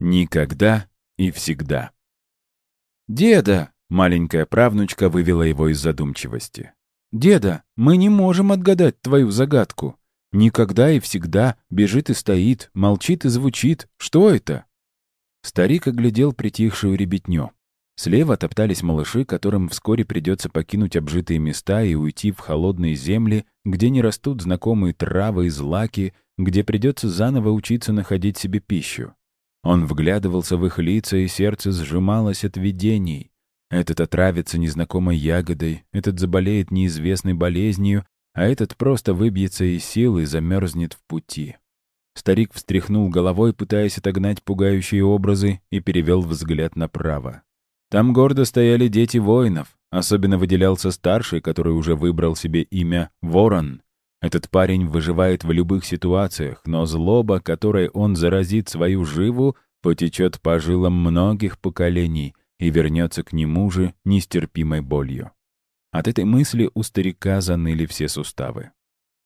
Никогда и всегда. «Деда!» — маленькая правнучка вывела его из задумчивости. «Деда, мы не можем отгадать твою загадку. Никогда и всегда бежит и стоит, молчит и звучит. Что это?» Старик оглядел притихшую ребятню. Слева топтались малыши, которым вскоре придется покинуть обжитые места и уйти в холодные земли, где не растут знакомые травы и злаки, где придется заново учиться находить себе пищу. Он вглядывался в их лица, и сердце сжималось от видений. Этот отравится незнакомой ягодой, этот заболеет неизвестной болезнью, а этот просто выбьется из сил и замерзнет в пути. Старик встряхнул головой, пытаясь отогнать пугающие образы, и перевел взгляд направо. Там гордо стояли дети воинов. Особенно выделялся старший, который уже выбрал себе имя Ворон. Этот парень выживает в любых ситуациях, но злоба, которой он заразит свою живу, потечет по жилам многих поколений и вернется к нему же нестерпимой болью. От этой мысли у старика заныли все суставы.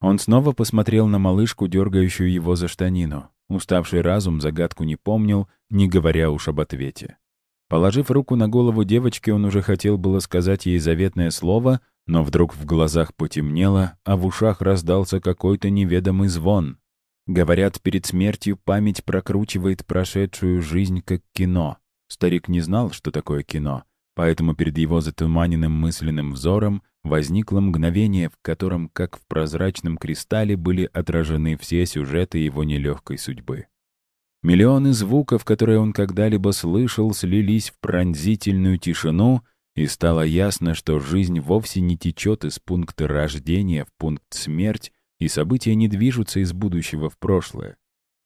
Он снова посмотрел на малышку, дергающую его за штанину. Уставший разум загадку не помнил, не говоря уж об ответе. Положив руку на голову девочки, он уже хотел было сказать ей заветное слово, но вдруг в глазах потемнело, а в ушах раздался какой-то неведомый звон. Говорят, перед смертью память прокручивает прошедшую жизнь как кино. Старик не знал, что такое кино, поэтому перед его затуманенным мысленным взором возникло мгновение, в котором, как в прозрачном кристалле, были отражены все сюжеты его нелегкой судьбы. Миллионы звуков, которые он когда-либо слышал, слились в пронзительную тишину, и стало ясно, что жизнь вовсе не течет из пункта рождения в пункт смерть, и события не движутся из будущего в прошлое.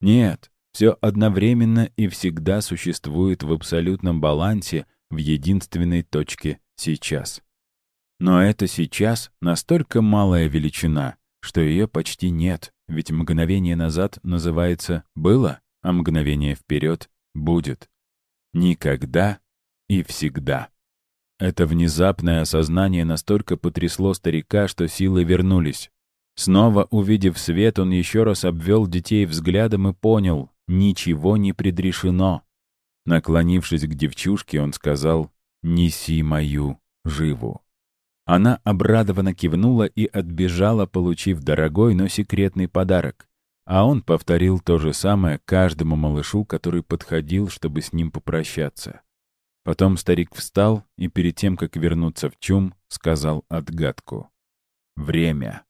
Нет, все одновременно и всегда существует в абсолютном балансе в единственной точке «сейчас». Но это «сейчас» настолько малая величина, что ее почти нет, ведь мгновение назад называется «было», а мгновение вперед будет. Никогда и всегда. Это внезапное осознание настолько потрясло старика, что силы вернулись. Снова увидев свет, он еще раз обвел детей взглядом и понял — ничего не предрешено. Наклонившись к девчушке, он сказал «Неси мою живу». Она обрадованно кивнула и отбежала, получив дорогой, но секретный подарок. А он повторил то же самое каждому малышу, который подходил, чтобы с ним попрощаться. Потом старик встал и перед тем, как вернуться в чум, сказал отгадку. «Время».